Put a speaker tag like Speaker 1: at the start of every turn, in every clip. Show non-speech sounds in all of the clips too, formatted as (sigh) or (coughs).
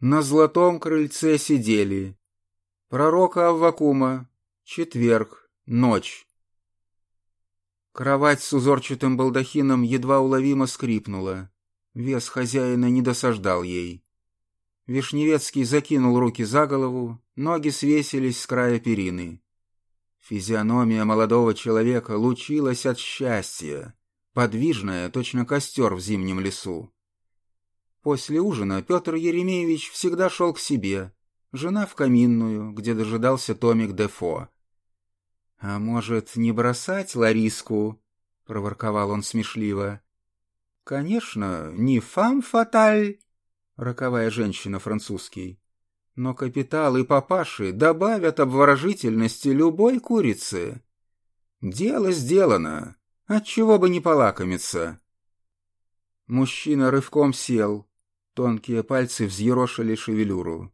Speaker 1: На золотом крыльце сидели. Пророка Аввакума. Четверг. Ночь. Кровать с узорчатым балдахином едва уловимо скрипнула. Вес хозяина не досаждал ей. Вишневецкий закинул руки за голову, ноги свесились с края перины. Физиономия молодого человека лучилась от счастья, подвижная, точно костер в зимнем лесу. После ужина Петр Еремеевич всегда шел к себе, жена в каминную, где дожидался Томик Дефо. «А может, не бросать Лариску?» — проворковал он смешливо. «Конечно, не фам фаталь», — роковая женщина французский. Но капитал и папаши добавят обворожительности любой курицы. Дело сделано. Отчего бы не полакомиться? Мужчина рывком сел. Тонкие пальцы взъерошили шевелюру.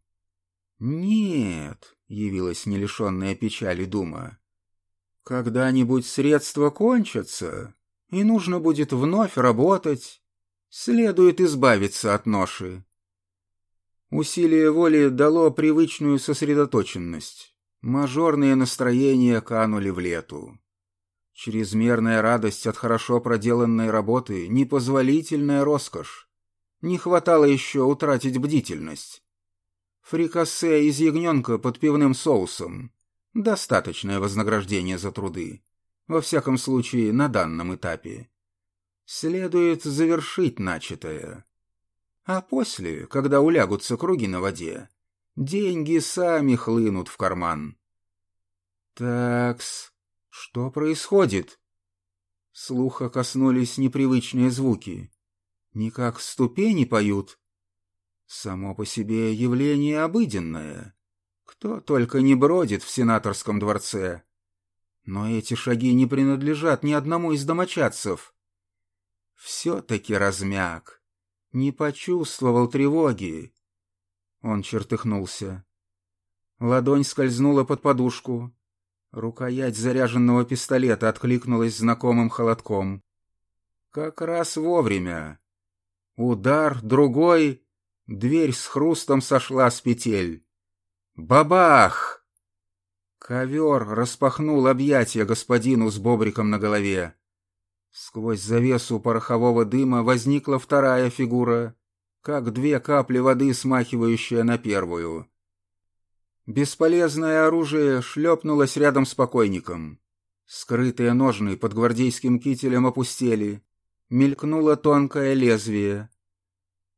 Speaker 1: «Нет», — явилась нелишенная печали дума, — «когда-нибудь средства кончатся, и нужно будет вновь работать. Следует избавиться от ноши. Усилие воли дало привычную сосредоточенность. Мажорные настроения канули в лету. Чрезмерная радость от хорошо проделанной работы — непозволительная роскошь. Не хватало еще утратить бдительность. Фрикассе из ягненка под пивным соусом — достаточное вознаграждение за труды. Во всяком случае, на данном этапе. Следует завершить начатое. А после, когда улягутся круги на воде, деньги сами хлынут в карман. Такс, что происходит? Слуха коснулись непривычные звуки. Никак ступени поют. Само по себе явление обыденное. Кто только не бродит в сенаторском дворце. Но эти шаги не принадлежат ни одному из домочадцев. Все-таки размяк не почувствовал тревоги. Он чертыхнулся. Ладонь скользнула под подушку. Рукоять заряженного пистолета откликнулась знакомым холодком. Как раз вовремя. Удар, другой. Дверь с хрустом сошла с петель. Бабах! Ковер распахнул объятия господину с бобриком на голове. Сквозь завесу порохового дыма возникла вторая фигура, как две капли воды, смахивающая на первую. Бесполезное оружие шлепнулось рядом с покойником. Скрытые ножны под гвардейским кителем опустели. Мелькнуло тонкое лезвие.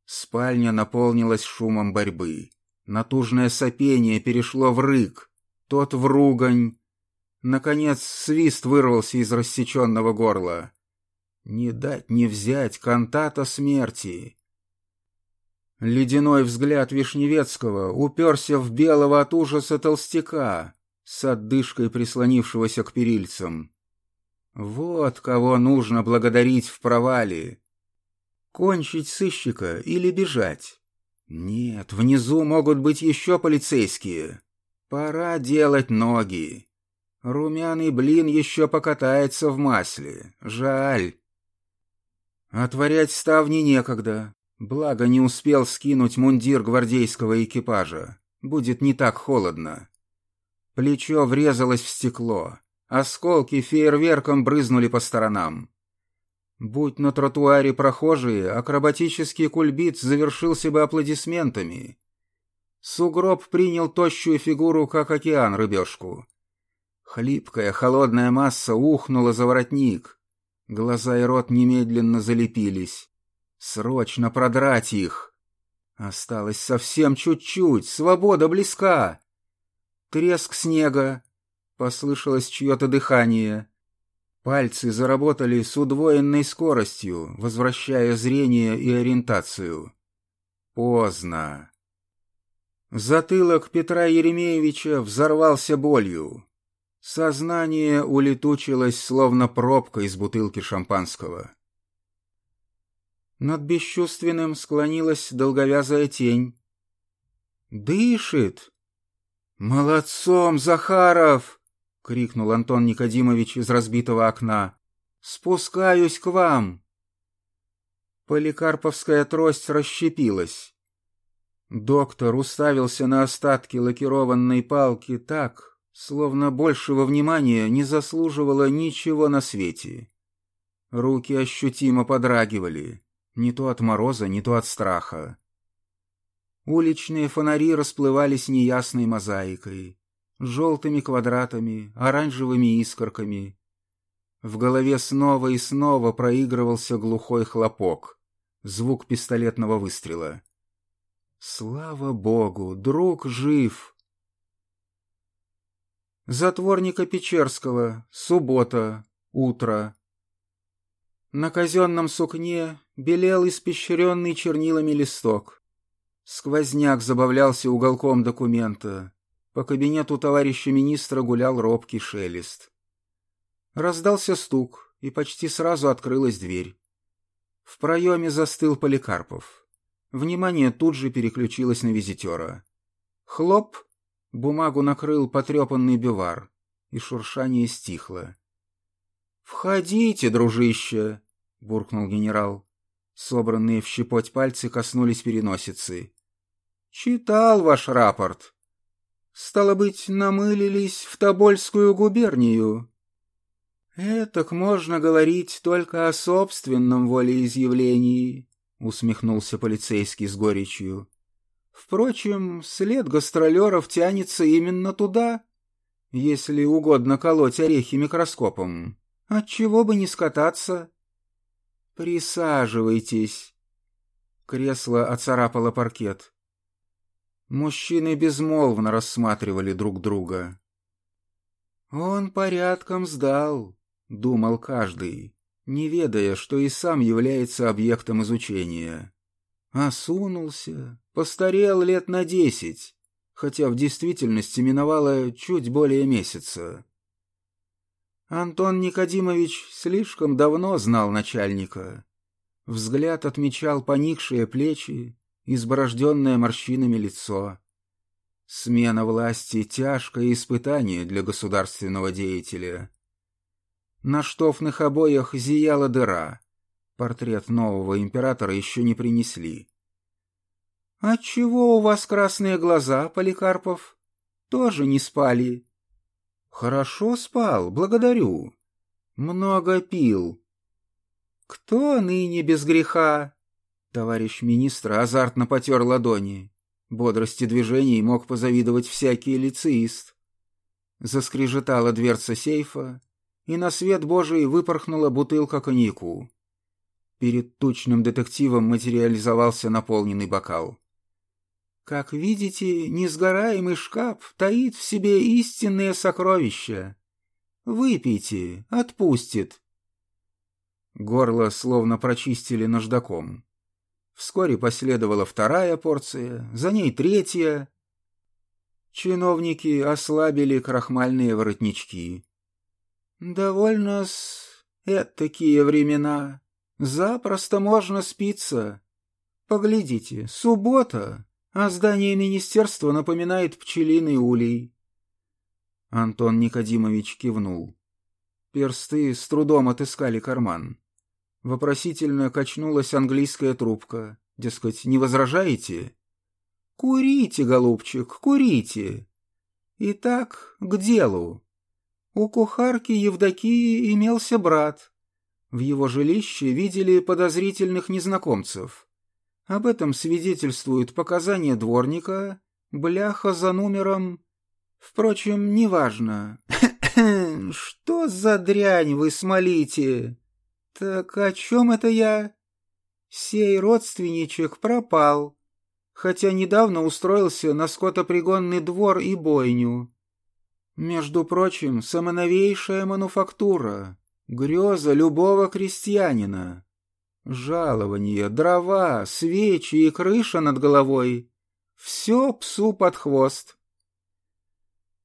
Speaker 1: Спальня наполнилась шумом борьбы. Натужное сопение перешло в рык, тот в ругань. Наконец свист вырвался из рассеченного горла. Не дать не взять кантата смерти. Ледяной взгляд Вишневецкого уперся в белого от ужаса толстяка с отдышкой прислонившегося к перильцам. Вот кого нужно благодарить в провале. Кончить сыщика или бежать? Нет, внизу могут быть еще полицейские. Пора делать ноги. Румяный блин еще покатается в масле. Жаль. Отворять ставни некогда. Благо не успел скинуть мундир гвардейского экипажа. Будет не так холодно. Плечо врезалось в стекло. Осколки фейерверком брызнули по сторонам. Будь на тротуаре прохожие, акробатический кульбит завершился бы аплодисментами. Сугроб принял тощую фигуру, как океан рыбешку. Хлипкая, холодная масса ухнула за воротник. Глаза и рот немедленно залепились. Срочно продрать их. Осталось совсем чуть-чуть, свобода близка. Треск снега. Послышалось чье-то дыхание. Пальцы заработали с удвоенной скоростью, возвращая зрение и ориентацию. Поздно. Затылок Петра Еремеевича взорвался болью. Сознание улетучилось, словно пробка из бутылки шампанского. Над бесчувственным склонилась долговязая тень. «Дышит!» «Молодцом, Захаров!» — крикнул Антон Никодимович из разбитого окна. «Спускаюсь к вам!» Поликарповская трость расщепилась. Доктор уставился на остатки лакированной палки так, словно большего внимания не заслуживало ничего на свете. Руки ощутимо подрагивали, не то от мороза, не то от страха. Уличные фонари расплывались неясной мозаикой, желтыми квадратами, оранжевыми искорками. В голове снова и снова проигрывался глухой хлопок, звук пистолетного выстрела. Слава богу, друг жив! Затворника Печерского, суббота, утро. На казенном сукне белел испещренный чернилами листок. Сквозняк забавлялся уголком документа. По кабинету товарища министра гулял робкий шелест. Раздался стук, и почти сразу открылась дверь. В проеме застыл Поликарпов. Внимание тут же переключилось на визитера. Хлоп! Бумагу накрыл потрепанный бювар, и шуршание стихло. «Входите, дружище!» — буркнул генерал. Собранные в щепоть пальцы коснулись переносицы. «Читал ваш рапорт. Стало быть, намылились в Тобольскую губернию?» «Этак можно говорить только о собственном волеизъявлении», — усмехнулся полицейский с горечью. «Впрочем, след гастролеров тянется именно туда, если угодно колоть орехи микроскопом. Отчего бы не скататься?» «Присаживайтесь». Кресло оцарапало паркет. Мужчины безмолвно рассматривали друг друга. «Он порядком сдал», — думал каждый, не ведая, что и сам является объектом изучения. Осунулся, постарел лет на десять, хотя в действительности миновало чуть более месяца. Антон Никодимович слишком давно знал начальника. Взгляд отмечал поникшие плечи, изборожденное морщинами лицо. Смена власти — тяжкое испытание для государственного деятеля. На штофных обоях зияла дыра. Портрет нового императора еще не принесли. «Отчего у вас красные глаза, Поликарпов? Тоже не спали?» «Хорошо спал, благодарю. Много пил». «Кто ныне без греха?» Товарищ министр азартно потер ладони. Бодрости движений мог позавидовать всякий лицеист. Заскрежетала дверца сейфа, и на свет Божий выпорхнула бутылка коньяку. Перед тучным детективом материализовался наполненный бокал. Как видите, несгораемый шкаф таит в себе истинные сокровища. Выпейте, отпустит. Горло словно прочистили наждаком. Вскоре последовала вторая порция, за ней третья. Чиновники ослабили крахмальные воротнички. «Довольно-с... такие времена. Запросто можно спиться. Поглядите, суббота, а здание министерства напоминает пчелиный улей. Антон Никодимович кивнул. Персты с трудом отыскали карман. Вопросительно качнулась английская трубка. Дескать, не возражаете? «Курите, голубчик, курите!» Итак, к делу. У кухарки Евдокии имелся брат. В его жилище видели подозрительных незнакомцев. Об этом свидетельствуют показания дворника, бляха за номером... Впрочем, неважно. (coughs) Что за дрянь вы смолите? Так о чем это я? Сей родственничек пропал, хотя недавно устроился на скотопригонный двор и бойню. Между прочим, самоновейшая мануфактура, греза любого крестьянина. Жалование, дрова, свечи и крыша над головой — все псу под хвост.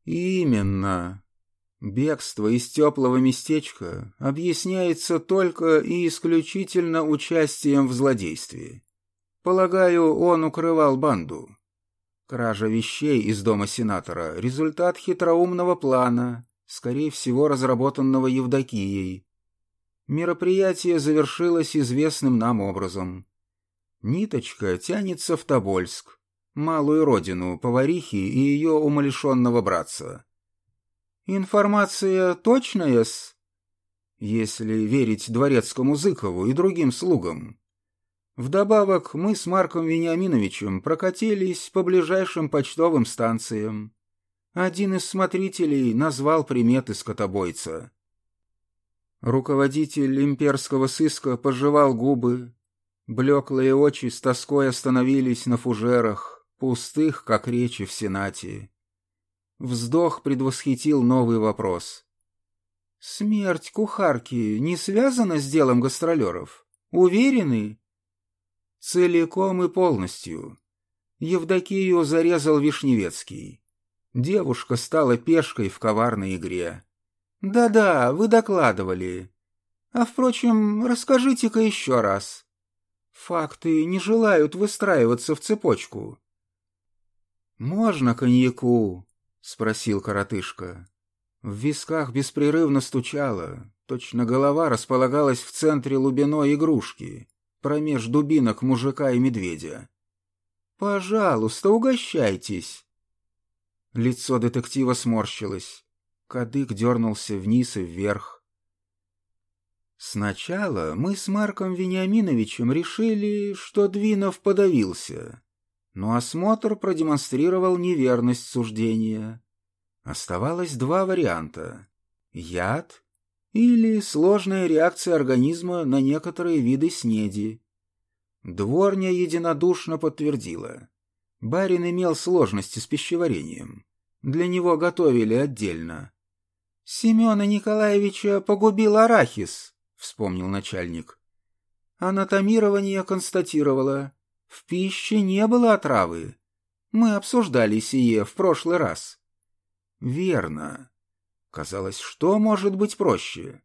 Speaker 1: Именно. Бегство из теплого местечка объясняется только и исключительно участием в злодействе. Полагаю, он укрывал банду. Кража вещей из дома сенатора — результат хитроумного плана, скорее всего, разработанного Евдокией. Мероприятие завершилось известным нам образом. Ниточка тянется в Тобольск. малую родину поварихи и ее умалишенного братца.
Speaker 2: «Информация точная-с?»
Speaker 1: «Если верить дворецкому Зыкову и другим слугам. Вдобавок мы с Марком Вениаминовичем прокатились по ближайшим почтовым станциям. Один из смотрителей назвал приметы скотобойца. Руководитель имперского сыска пожевал губы. Блеклые очи с тоской остановились на фужерах, пустых, как речи в Сенате. Вздох предвосхитил новый вопрос.
Speaker 2: «Смерть кухарки не связана с делом гастролеров? Уверены?»
Speaker 1: «Целиком и полностью. Евдокию зарезал Вишневецкий. Девушка стала пешкой в коварной игре.
Speaker 2: «Да-да, вы докладывали. А, впрочем, расскажите-ка еще раз. Факты не желают выстраиваться в цепочку».
Speaker 1: «Можно коньяку?» — спросил коротышка. В висках беспрерывно стучало, точно голова располагалась в центре лубиной игрушки, промеж дубинок мужика и медведя.
Speaker 2: «Пожалуйста, угощайтесь».
Speaker 1: Лицо детектива сморщилось. Кадык дернулся вниз и вверх. Сначала мы с Марком Вениаминовичем решили, что Двинов подавился, но осмотр продемонстрировал неверность суждения. Оставалось два варианта — яд или сложная реакция организма на некоторые виды снеди. Дворня единодушно подтвердила. Барин имел сложности с пищеварением. Для него готовили отдельно.
Speaker 2: «Семена Николаевича погубил арахис», — вспомнил начальник. Анатомирование констатировало. В пище не было отравы. Мы обсуждали сие в прошлый раз.
Speaker 1: Верно. Казалось, что может быть проще?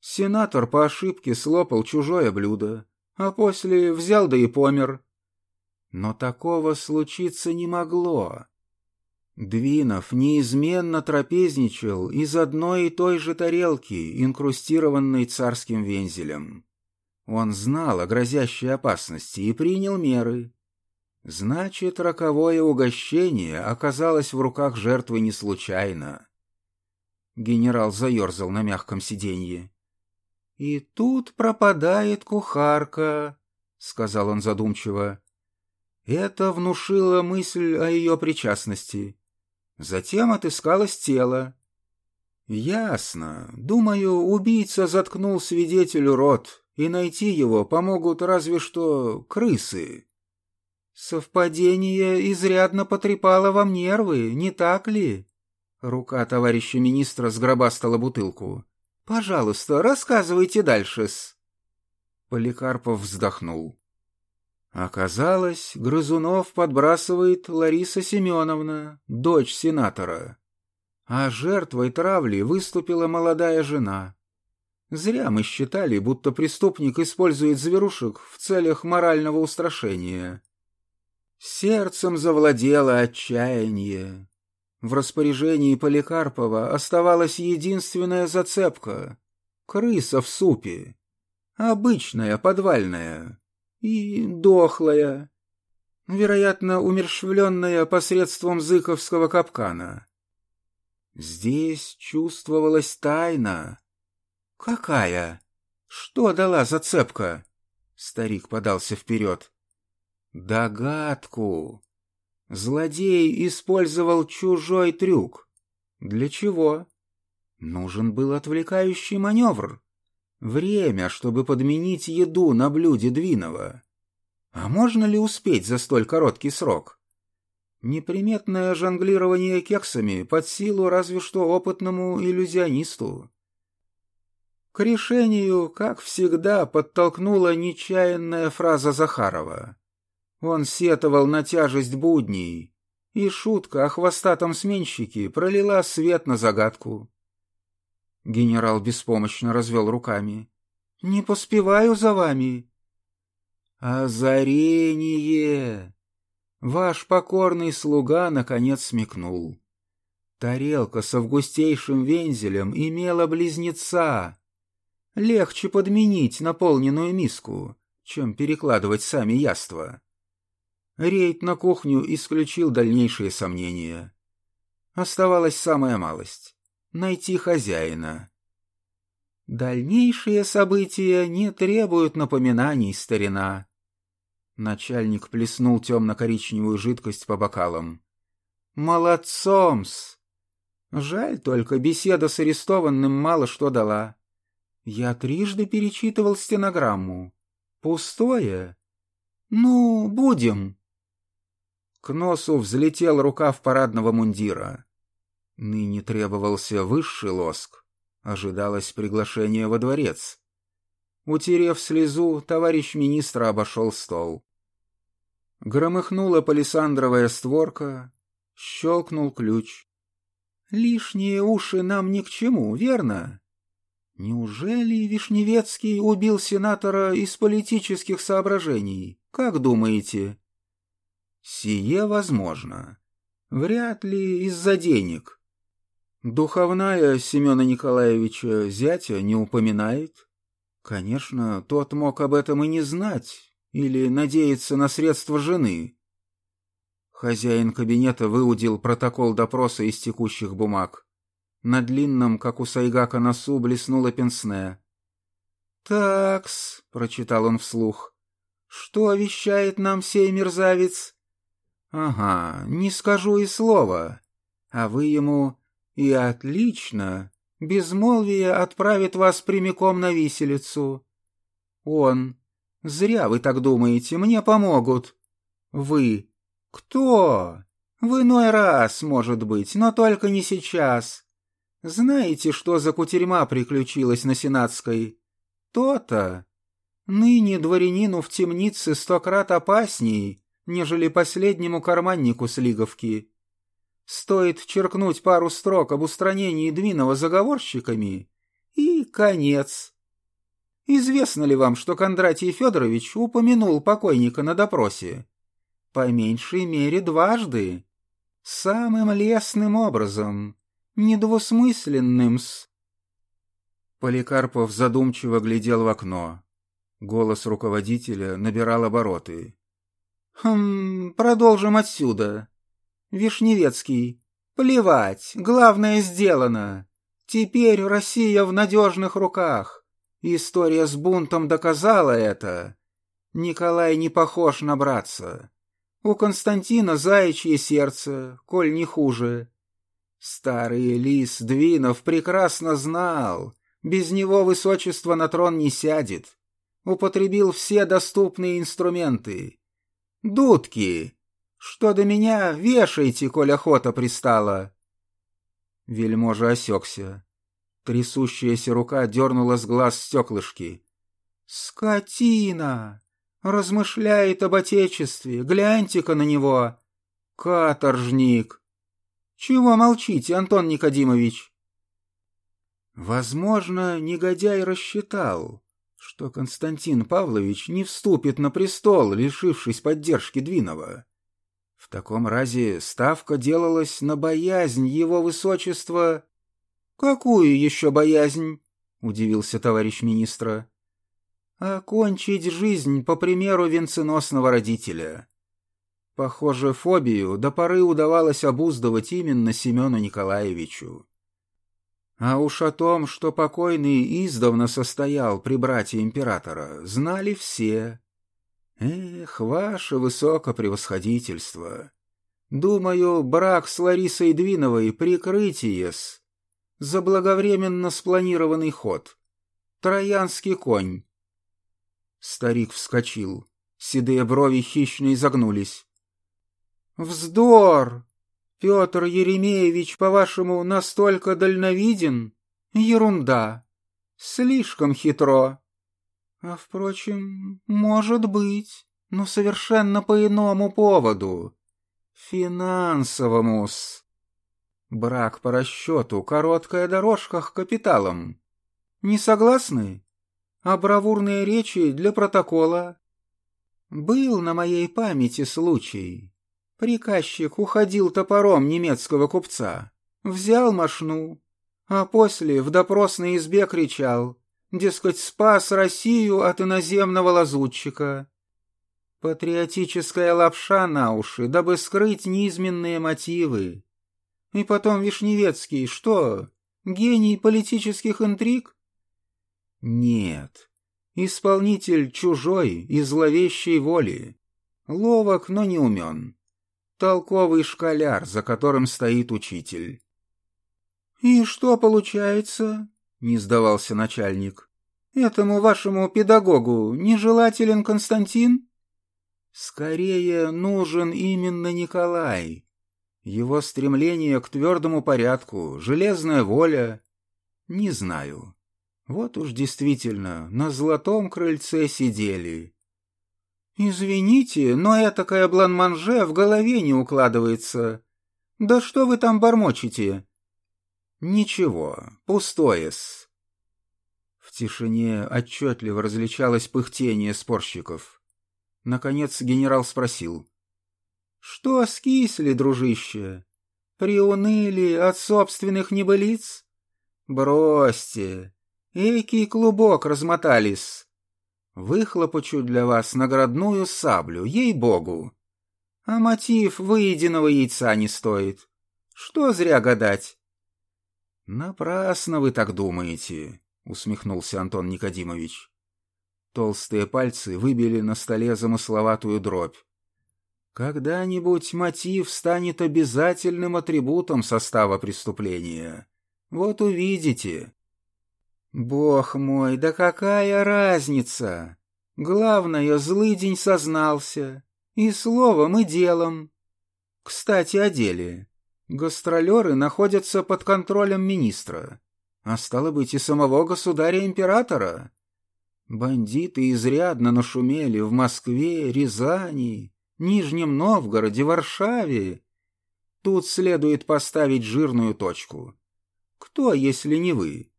Speaker 1: Сенатор по ошибке слопал чужое блюдо, а после взял да и помер. Но такого случиться не могло. Двинов неизменно трапезничал из одной и той же тарелки, инкрустированной царским вензелем. Он знал о грозящей опасности и принял меры. Значит, роковое угощение оказалось в руках жертвы не случайно. Генерал заерзал на мягком сиденье.
Speaker 2: «И тут пропадает кухарка», — сказал он задумчиво. Это внушило мысль о ее причастности. Затем отыскалось тело.
Speaker 1: Ясно. Думаю, убийца заткнул свидетелю рот, и найти его помогут разве что крысы.
Speaker 2: Совпадение изрядно потрепало вам нервы, не так ли? Рука товарища министра сгробастала бутылку. Пожалуйста, рассказывайте дальше-с.
Speaker 1: Поликарпов вздохнул. Оказалось, грызунов подбрасывает Лариса Семеновна, дочь сенатора. А жертвой травли выступила молодая жена. Зря мы считали, будто преступник использует зверушек в целях морального устрашения. Сердцем завладело отчаяние. В распоряжении Поликарпова оставалась единственная зацепка — крыса в супе. Обычная, подвальная и дохлая, вероятно, умершвленная посредством зыковского капкана. Здесь чувствовалась тайна. «Какая? Что дала зацепка?» Старик подался вперед. «Догадку. Злодей использовал чужой трюк. Для чего? Нужен был отвлекающий маневр. Время, чтобы подменить еду на блюде Двинова. А можно ли успеть за столь короткий срок? Неприметное жонглирование кексами под силу разве что опытному иллюзионисту. К решению, как всегда, подтолкнула нечаянная фраза Захарова. Он сетовал на тяжесть будней, и шутка о хвостатом сменщике пролила свет на загадку. Генерал беспомощно развел руками. «Не поспеваю за вами». «Озарение!» Ваш покорный слуга наконец смекнул. Тарелка с августейшим вензелем имела близнеца. Легче подменить наполненную миску, чем перекладывать сами яства. Рейд на кухню исключил дальнейшие сомнения. Оставалась самая малость — найти хозяина.
Speaker 2: Дальнейшие события не требуют напоминаний, старина. Начальник плеснул темно-коричневую жидкость по бокалам. Молодцом-с! Жаль только, беседа с арестованным мало что дала. Я трижды перечитывал стенограмму. Пустое. Ну, будем.
Speaker 1: К носу взлетел рукав парадного мундира. Ныне требовался высший лоск. Ожидалось приглашение во дворец. Утерев слезу, товарищ министра обошел стол. Громыхнула палисандровая створка, щелкнул ключ.
Speaker 2: Лишние уши нам ни к чему, верно? Неужели Вишневецкий убил сенатора из политических соображений? Как думаете?
Speaker 1: Сие возможно. Вряд ли из-за денег. Духовная Семена Николаевича зятя не упоминает. Конечно, тот мог об этом и не знать, или надеяться на средства жены. Хозяин кабинета выудил протокол допроса из текущих бумаг. На длинном, как у Сайгака, носу блеснуло пенсне.
Speaker 2: «Такс», — прочитал он вслух, — «что вещает нам сей мерзавец?» «Ага, не скажу и слова. А вы ему...» «И отлично. Безмолвие отправит вас прямиком на виселицу». «Он. Зря вы так думаете, мне помогут». «Вы. «Кто? В иной раз, может быть, но только не сейчас. Знаете, что за кутерьма приключилась на Сенатской? То-то. Ныне дворянину в темнице сто крат опасней, нежели последнему карманнику с Лиговки. Стоит черкнуть пару строк об устранении Двинова заговорщиками, и конец. Известно ли вам, что Кондратий Федорович упомянул покойника на допросе? По меньшей мере дважды. Самым лестным образом, недвусмысленным-с.
Speaker 1: Поликарпов задумчиво глядел в окно. Голос руководителя набирал обороты.
Speaker 2: «Хм, продолжим отсюда. Вишневецкий. Плевать, главное сделано. Теперь Россия в надежных руках. История с бунтом доказала это. Николай не похож на братца. У Константина заячье сердце, коль не хуже. Старый лис Двинов прекрасно знал, без него высочество на трон не сядет. Употребил все доступные инструменты. Дудки! Что до меня, вешайте, коль охота пристала.
Speaker 1: Вельможа осекся. Трясущаяся рука дернула с глаз стеклышки.
Speaker 2: «Скотина! Размышляет об отечестве, гляньте-ка на него. Каторжник. Чего молчите, Антон Никодимович? Возможно, негодяй рассчитал, что Константин Павлович не вступит на престол, лишившись поддержки Двинова. В таком разе ставка делалась на боязнь его высочества. «Какую еще боязнь?» — удивился товарищ министра окончить жизнь по примеру венценосного родителя. Похоже, фобию до поры удавалось обуздывать именно Семену Николаевичу. А уж о том, что покойный издавна состоял при брате императора, знали все. Эх, ваше высокопревосходительство! Думаю, брак с Ларисой Двиновой — прикрытие-с. Заблаговременно спланированный ход. Троянский конь Старик вскочил. Седые брови хищно изогнулись. «Вздор! Петр Еремеевич, по-вашему, настолько дальновиден? Ерунда! Слишком хитро!» «А, впрочем, может быть, но совершенно по иному поводу. Финансовому-с. Брак по расчету, короткая дорожка к капиталам. Не согласны?» а бравурные речи для протокола. Был на моей памяти случай. Приказчик уходил топором немецкого купца, взял мошну, а после в допросной избе кричал, дескать, спас Россию от иноземного лазутчика. Патриотическая лапша на уши, дабы скрыть низменные мотивы. И потом Вишневецкий, что, гений политических интриг? Нет, исполнитель чужой и зловещей воли. Ловок, но не умен. Толковый школяр, за которым стоит учитель. «И что получается?» — не сдавался начальник. «Этому вашему педагогу нежелателен Константин?» Скорее нужен именно Николай. Его стремление к твердому порядку, железная воля. Не знаю. Вот уж действительно, на золотом крыльце сидели. «Извините, но этакая бланманже в голове не укладывается. Да что вы там бормочете?» «Ничего, пустое-с». В тишине отчетливо различалось пыхтение спорщиков. Наконец генерал спросил. «Что скисли, дружище? Приуныли от собственных небылиц? Бросьте, экий клубок размотались. Выхлопочу для вас наградную саблю, ей-богу. А мотив выеденного яйца не стоит. Что зря гадать?» «Напрасно вы так думаете», — усмехнулся Антон Никодимович. Толстые пальцы выбили на столе замысловатую дробь. Когда-нибудь мотив станет обязательным атрибутом состава преступления. Вот увидите. Бог мой, да какая разница? Главное, злыдень сознался. И словом, и делом. Кстати, о деле. Гастролеры находятся под контролем министра. А стало быть, и самого государя-императора. Бандиты изрядно нашумели в Москве, Рязани, Нижнем Новгороде, Варшаве. Тут следует поставить жирную точку. Кто, если не вы?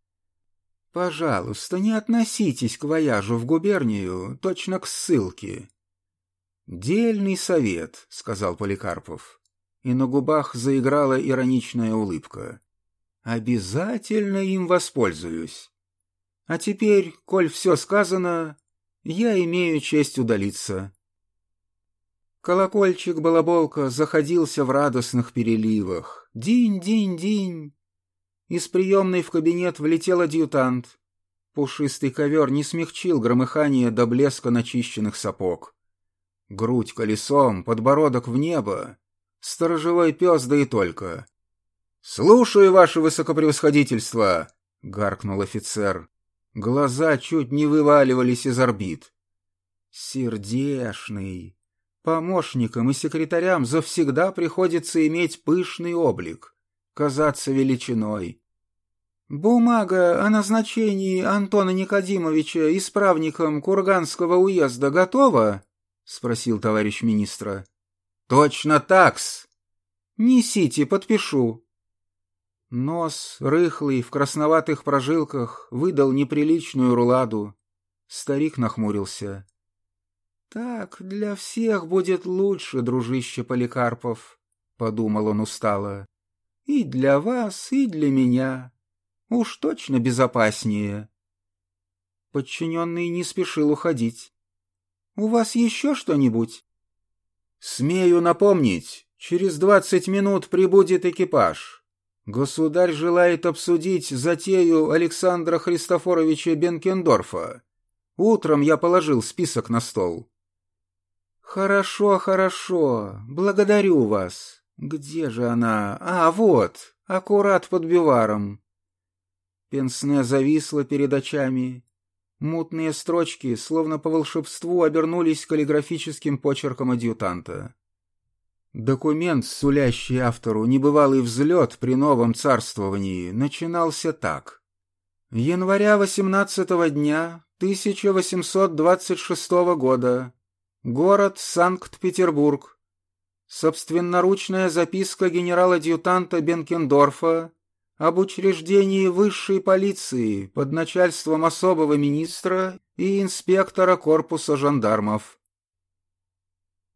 Speaker 2: Пожалуйста, не относитесь к вояжу в губернию, точно к ссылке. «Дельный совет», — сказал Поликарпов, и на губах заиграла ироничная улыбка. «Обязательно им воспользуюсь. А теперь, коль все сказано, я имею честь удалиться. Колокольчик-балаболка заходился в радостных переливах. Динь-динь-динь. Из приемной в кабинет влетел адъютант. Пушистый ковер не смягчил громыхание до блеска начищенных сапог. Грудь колесом, подбородок в небо. Сторожевой пес, да и только. «Слушаю, ваше высокопревосходительство!» — гаркнул офицер. Глаза чуть не вываливались из орбит. Сердешный. Помощникам и секретарям завсегда приходится иметь пышный облик, казаться величиной. «Бумага о назначении Антона Никодимовича исправником Курганского уезда готова?» — спросил товарищ министра. «Точно такс!» «Несите, подпишу». Нос, рыхлый, в красноватых прожилках, выдал неприличную руладу. Старик нахмурился. «Так для всех будет лучше, дружище Поликарпов», — подумал он устало. «И для вас, и для меня. Уж точно безопаснее». Подчиненный не спешил уходить. «У вас еще что-нибудь?» «Смею напомнить, через двадцать минут прибудет экипаж». Государь желает обсудить затею Александра Христофоровича Бенкендорфа. Утром я положил список на стол. Хорошо, хорошо, благодарю вас. Где же она? А, вот, аккурат под биваром. Пенсне зависла перед очами. Мутные строчки, словно по волшебству, обернулись каллиграфическим почерком адъютанта. Документ, сулящий автору небывалый взлет при новом царствовании, начинался так. Января 18 дня 1826 года. Город Санкт-Петербург. Собственноручная записка генерала-адъютанта Бенкендорфа об учреждении высшей полиции под начальством особого министра и инспектора корпуса жандармов.